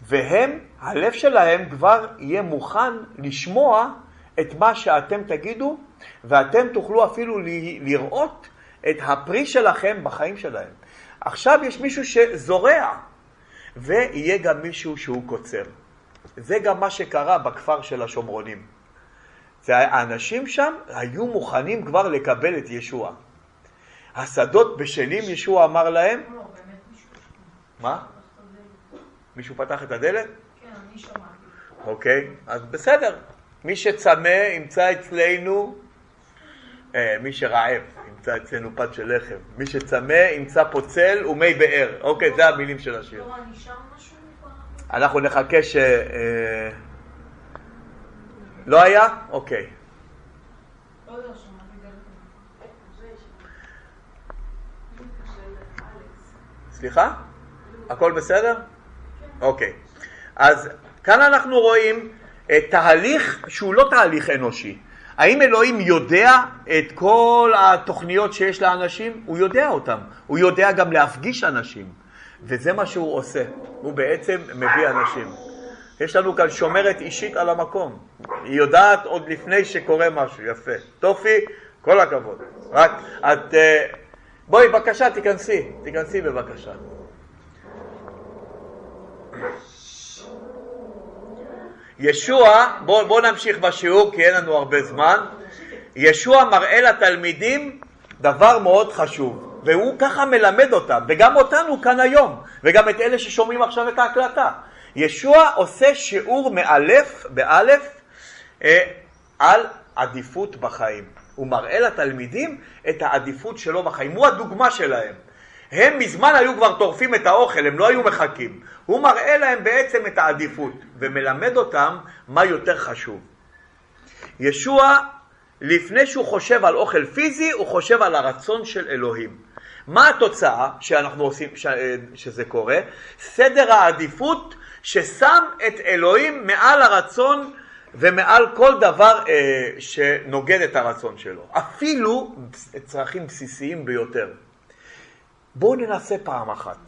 והם, הלב שלהם כבר יהיה מוכן לשמוע את מה שאתם תגידו, ואתם תוכלו אפילו לראות את הפרי שלכם בחיים שלהם. עכשיו יש מישהו שזורע, ויהיה גם מישהו שהוא קוצר, זה גם מה שקרה בכפר של השומרונים. האנשים שם היו מוכנים כבר לקבל את ישוע. השדות בשלים, ישוע אמר להם... לא, מה? מישהו פתח את הדלת? כן, אני שמעתי. אוקיי, אז בסדר. מי שצמא ימצא אצלנו, אה, מי שרעב ימצא אצלנו פת של לחם. מי שצמא ימצא פה צל ומי באר. אוקיי, זה המילים של השיר. לא? אנחנו נחכה ש... אה, לא היה? אוקיי. לא יודע, שמעתי דלת. סליחה? הכל בסדר? אוקיי. אז כאן אנחנו רואים אה, תהליך שהוא לא תהליך אנושי. האם אלוהים יודע את כל התוכניות שיש לאנשים? הוא יודע אותם. הוא יודע גם להפגיש אנשים. וזה מה שהוא עושה. הוא בעצם מביא אנשים. יש לנו כאן שומרת אישית על המקום. היא יודעת עוד לפני שקורה משהו. יפה. טופי, כל הכבוד. רק את... בואי, בבקשה, תיכנסי. תיכנסי בבקשה. ישוע, בואו בוא נמשיך בשיעור כי אין לנו הרבה זמן. ישוע מראה לתלמידים דבר מאוד חשוב, והוא ככה מלמד אותם, וגם אותנו כאן היום, וגם את אלה ששומעים עכשיו את ההקלטה. ישוע עושה שיעור מאלף, באלף, אה, על עדיפות בחיים. הוא מראה לתלמידים את העדיפות שלו בחיים, הוא הדוגמה שלהם. הם מזמן היו כבר טורפים את האוכל, הם לא היו מחכים. הוא מראה להם בעצם את העדיפות ומלמד אותם מה יותר חשוב. ישוע, לפני שהוא חושב על אוכל פיזי, הוא חושב על הרצון של אלוהים. מה התוצאה שאנחנו עושים, ש, שזה קורה? סדר העדיפות ששם את אלוהים מעל הרצון ומעל כל דבר אה, שנוגד את הרצון שלו. אפילו צרכים בסיסיים ביותר. בואו ננסה פעם אחת.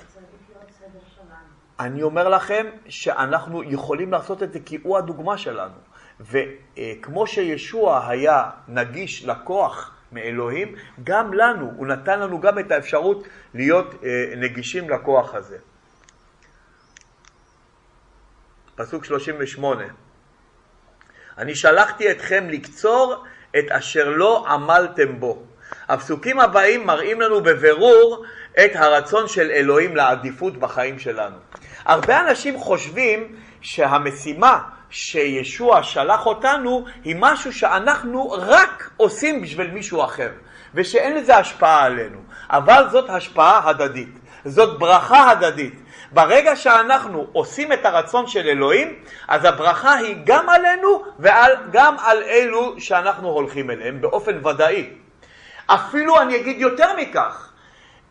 אני אומר לכם שאנחנו יכולים לעשות את זה כי הוא הדוגמה שלנו. וכמו שישוע היה נגיש לכוח מאלוהים, גם לנו, הוא נתן לנו גם את האפשרות להיות אה, נגישים לכוח הזה. פסוק 38 אני שלחתי אתכם לקצור את אשר לא עמלתם בו. הפסוקים הבאים מראים לנו בבירור את הרצון של אלוהים לעדיפות בחיים שלנו. הרבה אנשים חושבים שהמשימה שישוע שלח אותנו היא משהו שאנחנו רק עושים בשביל מישהו אחר, ושאין לזה השפעה עלינו. אבל זאת השפעה הדדית, זאת ברכה הדדית. ברגע שאנחנו עושים את הרצון של אלוהים, אז הברכה היא גם עלינו וגם על אלו שאנחנו הולכים אליהם באופן ודאי. אפילו אני אגיד יותר מכך,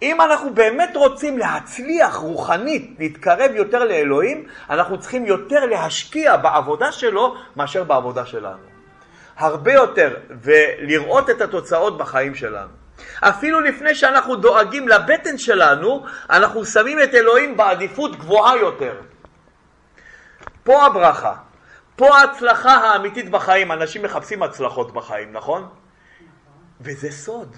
אם אנחנו באמת רוצים להצליח רוחנית, להתקרב יותר לאלוהים, אנחנו צריכים יותר להשקיע בעבודה שלו מאשר בעבודה שלנו. הרבה יותר, ולראות את התוצאות בחיים שלנו. אפילו לפני שאנחנו דואגים לבטן שלנו, אנחנו שמים את אלוהים בעדיפות גבוהה יותר. פה הברכה, פה ההצלחה האמיתית בחיים. אנשים מחפשים הצלחות בחיים, נכון? וזה סוד.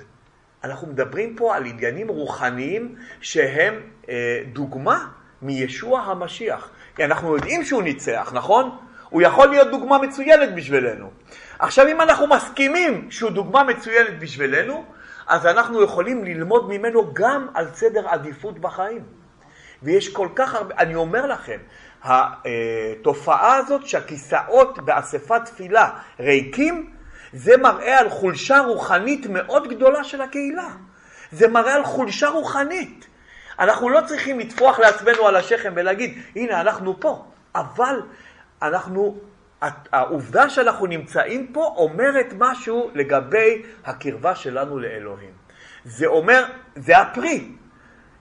אנחנו מדברים פה על עניינים רוחניים שהם אה, דוגמה מישוע המשיח. כי אנחנו יודעים שהוא ניצח, נכון? הוא יכול להיות דוגמה מצוינת בשבילנו. עכשיו, אם אנחנו מסכימים שהוא דוגמה מצוינת בשבילנו, אז אנחנו יכולים ללמוד ממנו גם על סדר עדיפות בחיים. ויש כל כך הרבה, אני אומר לכם, התופעה הזאת שהכיסאות באספת תפילה ריקים, זה מראה על חולשה רוחנית מאוד גדולה של הקהילה. זה מראה על חולשה רוחנית. אנחנו לא צריכים לטפוח לעצמנו על השכם ולהגיד, הנה, אנחנו פה. אבל אנחנו, העובדה שאנחנו נמצאים פה אומרת משהו לגבי הקרבה שלנו לאלוהים. זה אומר, זה הפרי.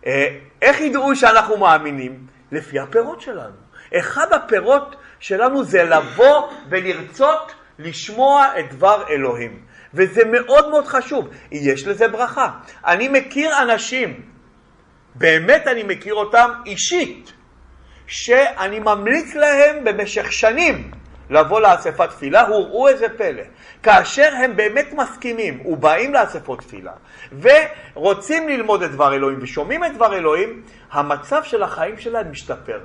אה, איך ידעו שאנחנו מאמינים? לפי הפירות שלנו. אחד הפירות שלנו זה לבוא ולרצות לשמוע את דבר אלוהים. וזה מאוד מאוד חשוב, יש לזה ברכה. אני מכיר אנשים, באמת אני מכיר אותם אישית, שאני ממליץ להם במשך שנים לבוא לאספת תפילה, וראו איזה פלא. כאשר הם באמת מסכימים ובאים לאספות תפילה ורוצים ללמוד את דבר אלוהים ושומעים את דבר אלוהים, המצב של החיים שלהם משתפר.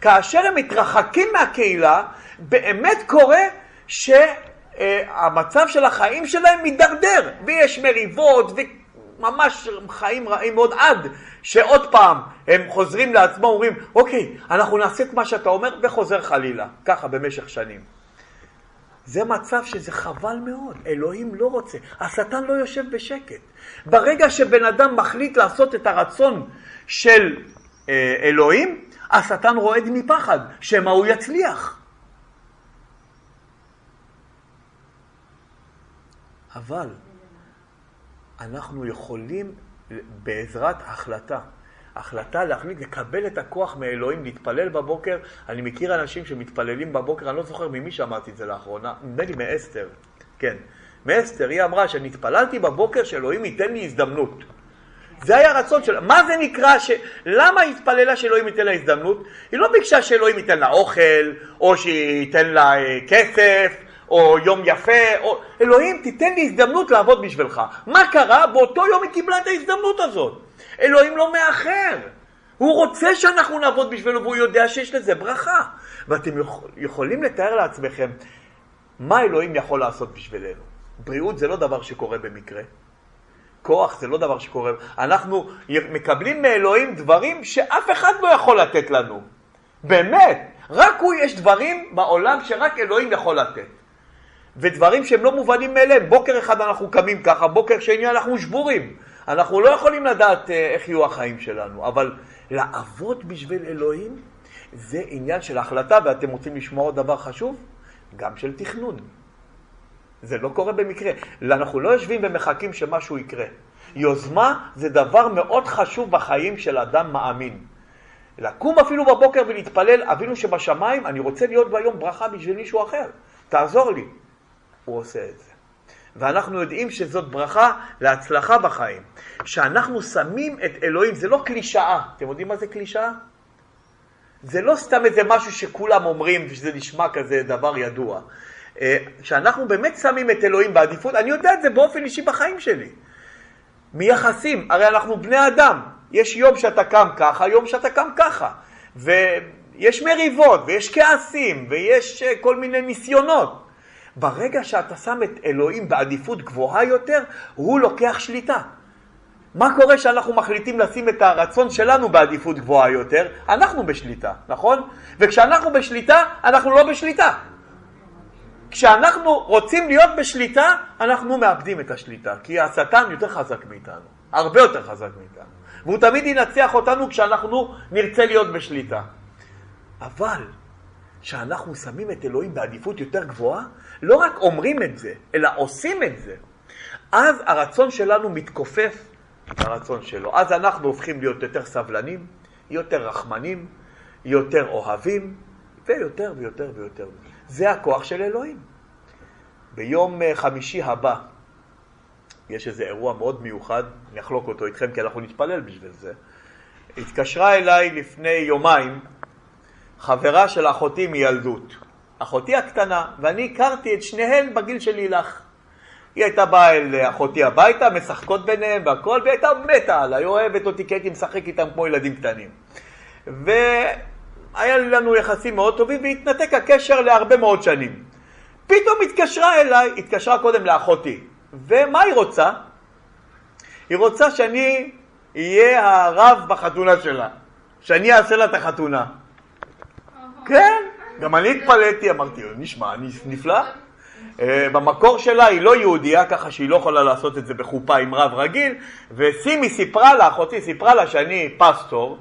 כאשר הם מתרחקים מהקהילה, באמת קורה שהמצב של החיים שלהם מידרדר, ויש מריבות, וממש חיים רעים מאוד, עד שעוד פעם הם חוזרים לעצמם, אומרים, אוקיי, אנחנו נעשה את מה שאתה אומר, וחוזר חלילה, ככה במשך שנים. זה מצב שזה חבל מאוד, אלוהים לא רוצה, השטן לא יושב בשקט. ברגע שבן אדם מחליט לעשות את הרצון של אה, אלוהים, השטן רועד מפחד, שמא הוא יצליח. אבל אנחנו יכולים בעזרת החלטה, החלטה להחליט לקבל את הכוח מאלוהים, להתפלל בבוקר. אני מכיר אנשים שמתפללים בבוקר, אני לא זוכר ממי שמעתי את זה לאחרונה, נדמה לי מאסתר, כן. מאסתר, היא אמרה שאני התפללתי בבוקר שאלוהים ייתן לי הזדמנות. זה היה הרצון שלה. מה זה נקרא, ש... למה היא התפללה שאלוהים ייתן לה הזדמנות? היא לא ביקשה שאלוהים ייתן לה אוכל, או שייתן לה אה, כסף, או יום יפה, או... אלוהים, תיתן לי הזדמנות לעבוד בשבילך. מה קרה? באותו יום היא קיבלה את ההזדמנות הזאת. אלוהים לא מאחר. הוא רוצה שאנחנו נעבוד בשבילו, והוא יודע שיש לזה ברכה. ואתם יכול, יכולים לתאר לעצמכם מה אלוהים יכול לעשות בשבילנו. בריאות זה לא דבר שקורה במקרה. כוח זה לא דבר שקורה. אנחנו מקבלים מאלוהים דברים שאף אחד לא יכול לתת לנו. באמת. רק הוא יש דברים בעולם שרק אלוהים יכול לתת. ודברים שהם לא מובנים מאליהם. בוקר אחד אנחנו קמים ככה, בוקר שני אנחנו שבורים. אנחנו לא יכולים לדעת אה, איך יהיו החיים שלנו, אבל לעבוד בשביל אלוהים זה עניין של החלטה, ואתם רוצים לשמוע עוד דבר חשוב? גם של תכנון. זה לא קורה במקרה. אנחנו לא יושבים ומחכים שמשהו יקרה. יוזמה זה דבר מאוד חשוב בחיים של אדם מאמין. לקום אפילו בבוקר ולהתפלל, אבינו שבשמיים, אני רוצה להיות ביום ברכה בשביל מישהו אחר, תעזור לי. הוא עושה את זה. ואנחנו יודעים שזאת ברכה להצלחה בחיים. שאנחנו שמים את אלוהים, זה לא קלישאה. אתם יודעים מה זה קלישאה? זה לא סתם איזה משהו שכולם אומרים ושזה נשמע כזה דבר ידוע. כשאנחנו אה, באמת שמים את אלוהים בעדיפות, אני יודע את זה באופן אישי בחיים שלי. מיחסים, הרי אנחנו בני אדם, יש יום שאתה קם ככה, יום שאתה קם ככה. ויש מריבות, ויש כעסים, ויש אה, כל מיני ניסיונות. ברגע שאתה שם את אלוהים בעדיפות גבוהה יותר, הוא לוקח שליטה. מה קורה כשאנחנו מחליטים לשים את הרצון שלנו בעדיפות גבוהה יותר? אנחנו בשליטה, נכון? וכשאנחנו בשליטה, אנחנו לא בשליטה. כשאנחנו רוצים להיות בשליטה, אנחנו מאבדים את השליטה, כי השטן יותר חזק מאיתנו, הרבה יותר חזק מאיתנו, והוא תמיד ינצח אותנו כשאנחנו נרצה להיות בשליטה. אבל כשאנחנו שמים את אלוהים בעדיפות יותר גבוהה, לא רק אומרים את זה, אלא עושים את זה, אז הרצון שלנו מתכופף לרצון שלו. אז אנחנו הופכים להיות יותר סבלנים, יותר רחמנים, יותר אוהבים, ויותר ויותר ויותר. זה הכוח של אלוהים. ביום אה, חמישי הבא יש איזה אירוע מאוד מיוחד, אני אחלוק אותו איתכם כי אנחנו נתפלל בשביל זה. התקשרה אליי לפני יומיים חברה של אחותי מילדות, אחותי הקטנה, ואני הכרתי את שניהן בגיל של לילך. היא הייתה באה אל אחותי הביתה, משחקות ביניהם והכל, והיא הייתה מתה עליי, אוהבת אותי כי הייתי משחק איתם כמו ילדים קטנים. והיה לנו יחסים מאוד טובים והתנתק הקשר להרבה מאוד שנים. פתאום התקשרה אליי, התקשרה קודם לאחותי, ומה היא רוצה? היא רוצה שאני אהיה הרב בחתונה שלה, שאני אעשה לה את החתונה. כן, גם אני התפלאתי, אמרתי, נשמע נפלא. אה, במקור שלה היא לא יהודייה, ככה שהיא לא יכולה לעשות את זה בחופה עם רב רגיל, וסימי סיפרה לה, אחותי סיפרה לה שאני פסטור,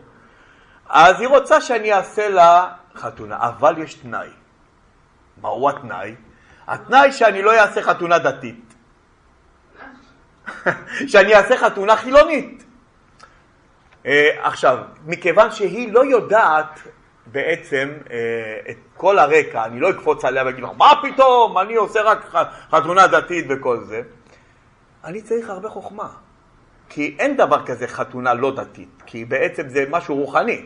אז היא רוצה שאני אעשה לה חתונה, אבל יש תנאי. מהו התנאי? התנאי שאני לא אעשה חתונה דתית. שאני אעשה חתונה חילונית. אה, עכשיו, מכיוון שהיא לא יודעת בעצם אה, את כל הרקע, אני לא אקפוץ עליה ואגיד לך, מה פתאום, אני עושה רק חתונה דתית וכל זה. אני צריך הרבה חוכמה, כי אין דבר כזה חתונה לא דתית, כי בעצם זה משהו רוחני.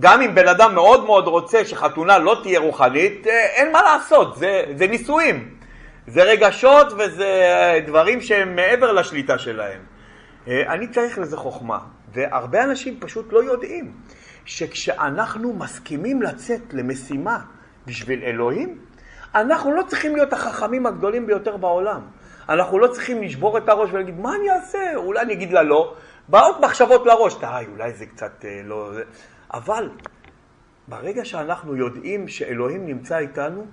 גם אם בן אדם מאוד מאוד רוצה שחתונה לא תהיה רוחנית, אה, אין מה לעשות, זה, זה נישואים. זה רגשות וזה דברים שהם מעבר לשליטה שלהם. אה, אני צריך לזה חוכמה, והרבה אנשים פשוט לא יודעים. שכשאנחנו מסכימים לצאת למשימה בשביל אלוהים, אנחנו לא צריכים להיות החכמים הגדולים ביותר בעולם. אנחנו לא צריכים לשבור את הראש ולהגיד, מה אני אעשה? אולי אני אגיד לה לא. באות מחשבות לראש, די, אולי זה קצת אה, לא... אבל ברגע שאנחנו יודעים שאלוהים נמצא איתנו,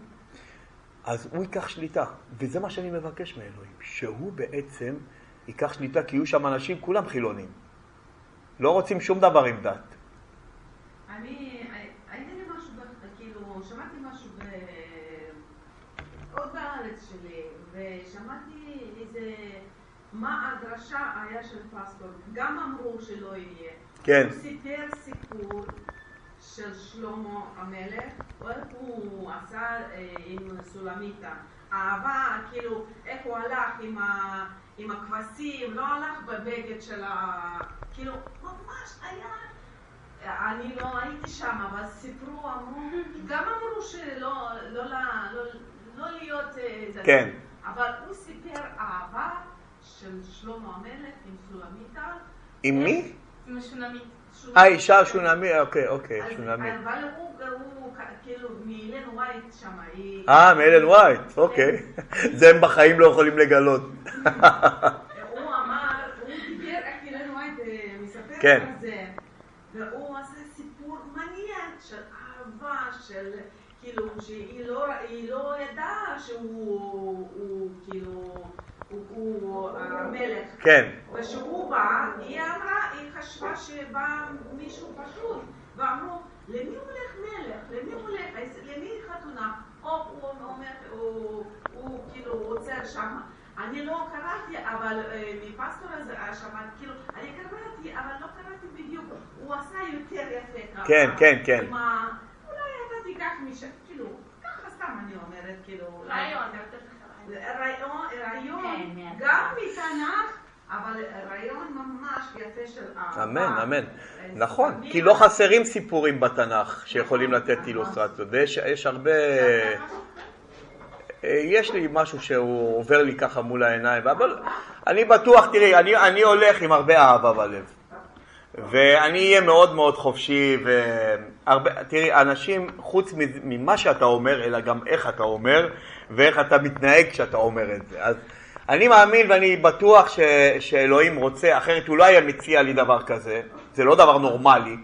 אז הוא ייקח שליטה. וזה מה שאני מבקש מאלוהים, שהוא בעצם ייקח שליטה, כי יהיו שם אנשים, כולם חילונים. לא רוצים שום דבר עם דת. אני, הייתי לי משהו, כאילו, שמעתי משהו ב... עוד בארץ שלי, ושמעתי איזה, מה הדרשה היה של פסטור. גם אמרו שלא יהיה. כן. הוא סיפר סיפור של שלמה המלך, איך הוא עשה אה, עם סולמיתה. אהבה, כאילו, איך הוא הלך עם, ה, עם הכבשים, לא הלך בבגד של ה... כאילו, ממש היה... אני לא הייתי שם, אבל סיפרו, אמרו, גם אמרו שלא לא, לא, לא, לא להיות אה, דתי. כן. אבל הוא סיפר אהבה של שלמה המלך עם סולמיתה. עם מי? משונמית. אה, אישה שונמי, אוקיי, אוקיי, אז- שונמי. אבל הוא, הוא כאילו מאילן ווייט שם, היא... אה, מאלן ווייט, אוקיי. זה הם בחיים לא יכולים לגלות. הוא אמר, הוא דיבר איך אילן ווייט אה, מספר כן. על זה, והוא עשה סיפור מעניין של אהבה, של כאילו, שהיא לא, לא ידעה שהוא הוא, כאילו, הוא, הוא המלך. כן, וכשהוא בא, היא אמרה, היא חשבה שבא מישהו פשוט, ואמרו, למי הולך מלך? למי הולך? למי חתונה? הופ, הוא אומר, הוא, הוא כאילו עוצר שם. אני לא קראתי, אבל אה, מפסטור הזה אה, שמעתי, כאילו, אני קראתי, אבל לא קראתי בדיוק. הוא עשה יותר יפה ככה. כן, כן, כן. עם ה- אולי אתה תיקח משם, כאילו, ככה סתם אני אומרת, כאילו. אולי- רעיון, רעיון. כן, מהתנ"ך. גם מתנ"ך, אבל רעיון ממש יפה של אהבה. אמן, אמן. אה, נכון, כי לא חסרים סיפורים בתנ"ך שיכולים לתת אילוסטרציות, ויש יש הרבה... אה, יש לי משהו שהוא עובר לי ככה מול העיניים, אבל אני בטוח, תראי, אני, אני הולך עם הרבה אהבה בלב. ואני אהיה מאוד מאוד חופשי, והרבה, תראי, אנשים, חוץ ממה שאתה אומר, אלא גם איך אתה אומר, ואיך אתה מתנהג כשאתה אומר את זה. אז אני מאמין ואני בטוח ש, שאלוהים רוצה, אחרת הוא לא היה מציע לי דבר כזה, זה לא דבר נורמלי.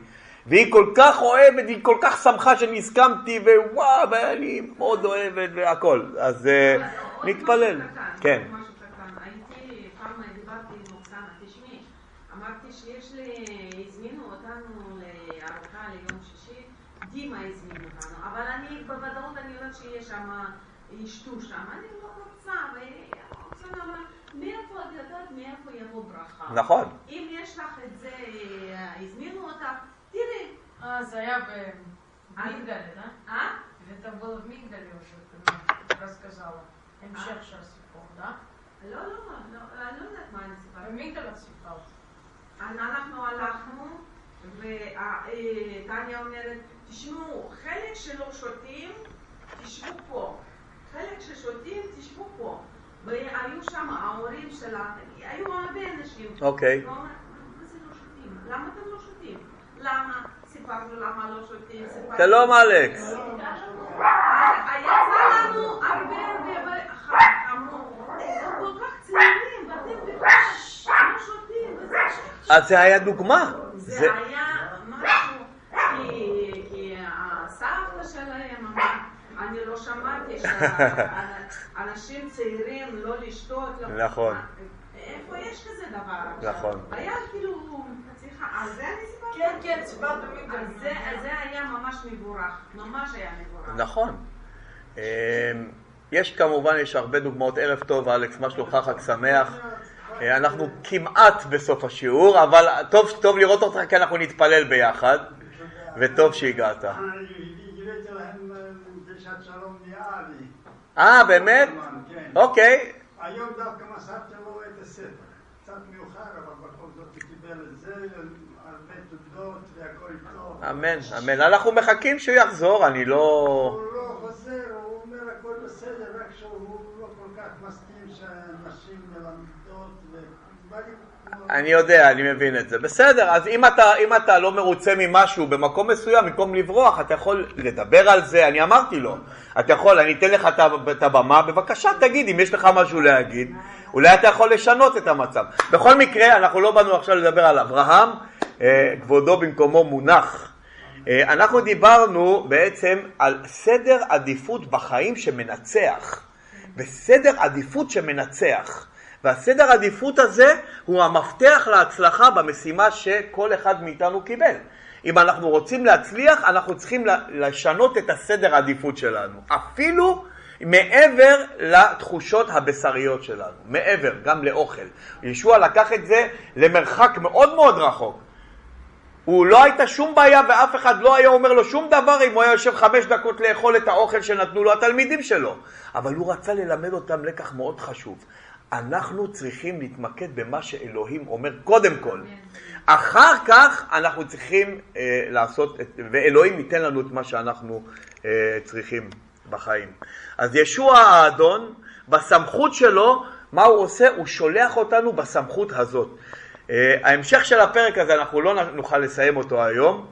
והיא כל כך אוהבת, היא כל כך שמחה שאני הסכמתי, ווואו, ואני מאוד אוהבת והכל. אז אה, נתפלל. כן. עוד משהו קטן. הייתי, פעם דיברתי עם אוקסנה, תשמעי, אמרתי שיש לי, הזמינו אותנו לארוחה ליום שישי, דימה הזמין אותנו, אבל אני בוודאות אני יודעת שיש שם, ישתו שם, אני לא רוצה, ואוקסנה אמרה, מאיפה את יודעת מאיפה יבוא ברכה? נכון. אם יש לך את זה, אה, הזמינו אותך, תראי, А, זה היה במגדלי, да? אה? Это было в Мигдале уже, ты мне рассказала. המשך של הסיפור, да? לא, לא, לא, אני לא יודעת מה אני סיפרתי. במגדל את סיפרת. אנחנו הלכנו, וטניה אומרת, תשמעו, חלק שלא שותים, תשבו פה. חלק ששותים, תשבו פה. והיו שם ההורים שלה, היו הרבה אנשים. אוקיי. לא? למה אתם לא שותים? למה? סיפרנו למה לא שותים. סיפרנו- שלום אלכס. יצא לנו הרבה הרבה, ואחר אמרו, הם כל כך צעירים, ואתם בכלל לא שותים, אז זה היה דוגמה. זה- היה משהו, כי, כי הסבתא שלהם אמרה, אני לא שמעתי שאנשים צעירים לא לשתות. לא- נכון. איפה יש כזה דבר? נכון. היה כאילו ח... על זה אני סיפרתי? כן, כן, סיפרת במגדל. אז זה, אז זה היה ממש מבורך, ממש היה מבורך. נכון. אמ, יש כמובן, יש הרבה דוגמאות. ערב טוב, אלכס, מה שלומך? חג שמח. אה, אנחנו כמעט בסוף השיעור, אבל טוב, טוב לראות אותך כי אנחנו נתפלל ביחד, וטוב שהגעת. דרישת שלום מאבי. אה, באמת? כן. אוקיי. היום דווקא מסרתי לו את הספר. קצת מאוחר, אבל בכל זאת הוא קיבל את זה, הרבה תודות והכל טוב. אמן, אמן. אנחנו מחכים שהוא יחזור, אני לא... הוא לא חוזר, הוא אומר הכל בסדר, רק שהוא לא כל כך מסכים שהנשים מלמדות כמו... אני יודע, אני מבין את זה. בסדר, אז אם אתה, אם אתה לא מרוצה ממשהו במקום מסוים, במקום לברוח, אתה יכול לדבר על זה, אני אמרתי לו. אתה יכול, אני אתן לך את הבמה, בבקשה תגיד אם יש לך משהו להגיד. אולי אתה יכול לשנות את המצב. בכל מקרה, אנחנו לא באנו עכשיו לדבר על אברהם, אה, כבודו במקומו מונח. אה, אנחנו דיברנו בעצם על סדר עדיפות בחיים שמנצח. בסדר עדיפות שמנצח. והסדר עדיפות הזה הוא המפתח להצלחה במשימה שכל אחד מאיתנו קיבל. אם אנחנו רוצים להצליח, אנחנו צריכים לשנות את הסדר העדיפות שלנו. אפילו מעבר לתחושות הבשריות שלנו, מעבר, גם לאוכל. ישוע לקח את זה למרחק מאוד מאוד רחוק. הוא לא הייתה שום בעיה ואף אחד לא היה אומר לו שום דבר אם הוא היה יושב חמש דקות לאכול את האוכל שנתנו לו התלמידים שלו. אבל הוא רצה ללמד אותם לקח מאוד חשוב. אנחנו צריכים להתמקד במה שאלוהים אומר קודם כל. אחר כך אנחנו צריכים אה, לעשות, את, ואלוהים ייתן לנו את מה שאנחנו אה, צריכים בחיים. אז ישוע האדון, בסמכות שלו, מה הוא עושה? הוא שולח אותנו בסמכות הזאת. אה, ההמשך של הפרק הזה, אנחנו לא נוכל לסיים אותו היום.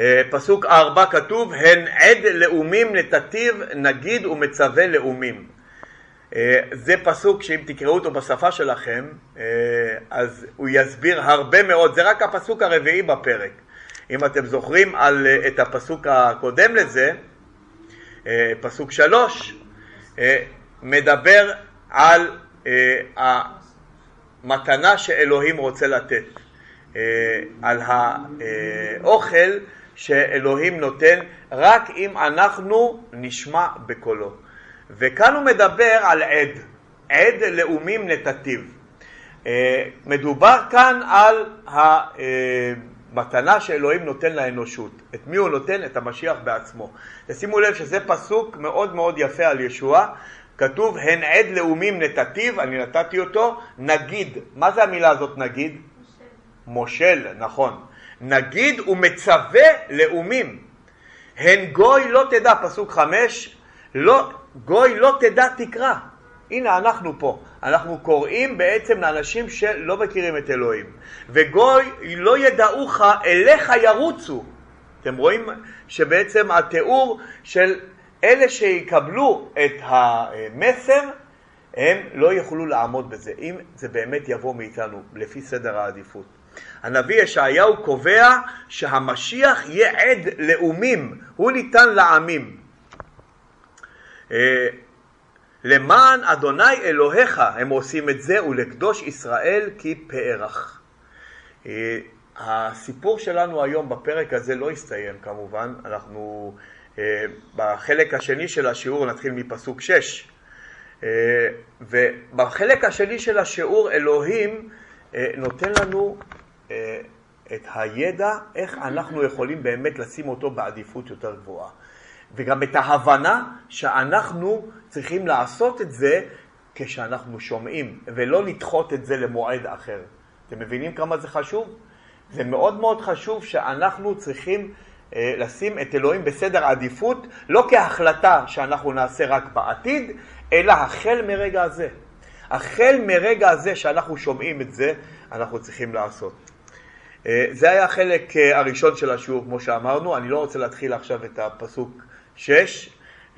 אה, פסוק ארבע כתוב, הן עד לאומים נתתיו, נגיד ומצווה לאומים. אה, זה פסוק שאם תקראו אותו בשפה שלכם, אה, אז הוא יסביר הרבה מאוד, זה רק הפסוק הרביעי בפרק. אם אתם זוכרים על, אה, את הפסוק הקודם לזה, פסוק שלוש, מדבר על המתנה שאלוהים רוצה לתת, על האוכל שאלוהים נותן רק אם אנחנו נשמע בקולו. וכאן הוא מדבר על עד, עד לאומים נתתיו. אה, מדובר כאן על המתנה שאלוהים נותן לאנושות. את מי הוא נותן? את המשיח בעצמו. תשימו לב שזה פסוק מאוד מאוד יפה על ישוע. כתוב, הן עד לאומים נתתיו, אני נתתי אותו, נגיד. מה זה המילה הזאת נגיד? מושל, נכון. נגיד ומצווה לאומים. הן גוי לא תדע, פסוק חמש, לא, גוי לא תדע תקרא. הנה אנחנו פה, אנחנו קוראים בעצם לאנשים שלא מכירים את אלוהים. וגוי לא ידעוך, אליך ירוצו. אתם רואים שבעצם התיאור של אלה שיקבלו את המסר, הם לא יוכלו לעמוד בזה, אם זה באמת יבוא מאיתנו, לפי סדר העדיפות. הנביא ישעיהו קובע שהמשיח יהיה עד לאומים, הוא ניתן לעמים. אה, למען אדוני אלוהיך הם עושים את זה ולקדוש ישראל כי פארך. אה, הסיפור שלנו היום בפרק הזה לא הסתיים כמובן, אנחנו אה, בחלק השני של השיעור נתחיל מפסוק 6 ובחלק השני של השיעור אלוהים נותן לנו את הידע איך אנחנו יכולים באמת לשים אותו בעדיפות יותר גבוהה. וגם את ההבנה שאנחנו צריכים לעשות את זה כשאנחנו שומעים, ולא לדחות את זה למועד אחר. אתם מבינים כמה זה חשוב? זה מאוד מאוד חשוב שאנחנו צריכים אה, לשים את אלוהים בסדר עדיפות, לא כהחלטה שאנחנו נעשה רק בעתיד, אלא החל מרגע הזה. החל מרגע הזה שאנחנו שומעים את זה, אנחנו צריכים לעשות. אה, זה היה החלק אה, הראשון של השיעור, כמו שאמרנו. אני לא רוצה להתחיל עכשיו את הפסוק שש,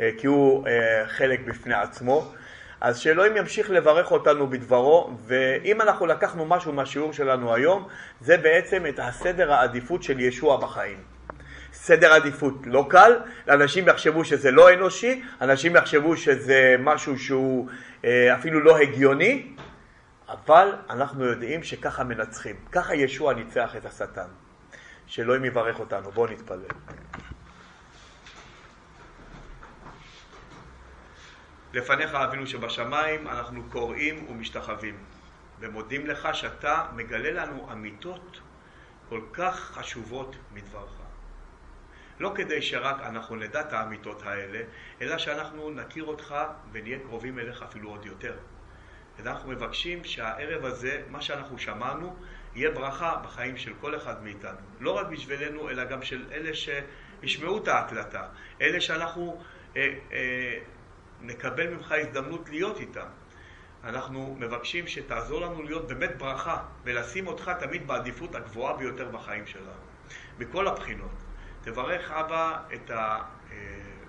אה, כי הוא אה, חלק בפני עצמו. אז שאלוהים ימשיך לברך אותנו בדברו, ואם אנחנו לקחנו משהו מהשיעור שלנו היום, זה בעצם את הסדר העדיפות של ישוע בחיים. סדר עדיפות לא קל, אנשים יחשבו שזה לא אנושי, אנשים יחשבו שזה משהו שהוא אה, אפילו לא הגיוני, אבל אנחנו יודעים שככה מנצחים, ככה ישוע ניצח את השטן. שאלוהים יברך אותנו, בואו נתפלל. לפניך אבינו שבשמיים אנחנו קוראים ומשתחווים ומודים לך שאתה מגלה לנו אמיתות כל כך חשובות מדברך. לא כדי שרק אנחנו נדע את האמיתות האלה, אלא שאנחנו נכיר אותך ונהיה קרובים אליך אפילו עוד יותר. ואנחנו מבקשים שהערב הזה, מה שאנחנו שמענו, יהיה ברכה בחיים של כל אחד מאיתנו. לא רק בשבילנו, אלא גם של אלה שישמעו את ההקלטה. אלה שאנחנו... אה, אה, נקבל ממך הזדמנות להיות איתם. אנחנו מבקשים שתעזור לנו להיות באמת ברכה ולשים אותך תמיד בעדיפות הגבוהה ביותר בחיים שלנו, מכל הבחינות. תברך אבא את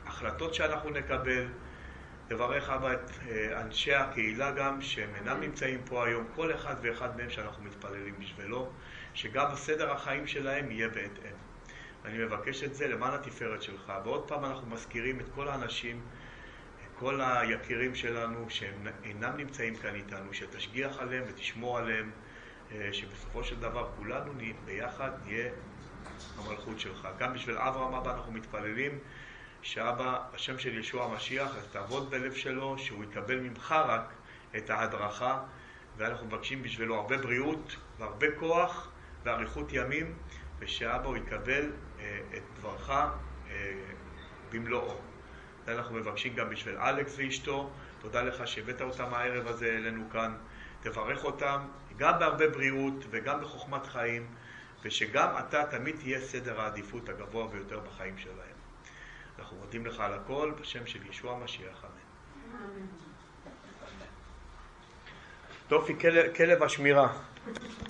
ההחלטות שאנחנו נקבל, תברך אבא את אה, אנשי הקהילה גם, שהם אינם נמצאים פה היום, כל אחד ואחד מהם שאנחנו מתפללים בשבילו, שגם הסדר החיים שלהם יהיה בהתאם. אני מבקש את זה למען התפארת שלך. ועוד פעם אנחנו מזכירים את כל האנשים, כל היקירים שלנו שהם אינם נמצאים כאן איתנו, שתשגיח עליהם ותשמור עליהם, אה, שבסופו של דבר כולנו ביחד נהיה המלכות שלך. גם בשביל אברהם אבא אנחנו מתפללים שאבא, השם של ישוע המשיח, אז תעבוד בלב שלו, שהוא יקבל ממך רק את ההדרכה, ואנחנו מבקשים בשבילו הרבה בריאות והרבה כוח ואריכות ימים, ושאבא הוא יקבל אה, את דברך אה, במלואו. ואנחנו מבקשים גם בשביל אלכס ואשתו, תודה לך שהבאת אותם הערב הזה אלינו כאן, תברך אותם גם בהרבה בריאות וגם בחוכמת חיים, ושגם אתה תמיד תהיה סדר העדיפות הגבוה ביותר בחיים שלהם. אנחנו מודים לך על הכל, בשם של ישוע המשיח, אמן. טופי, כלב השמירה.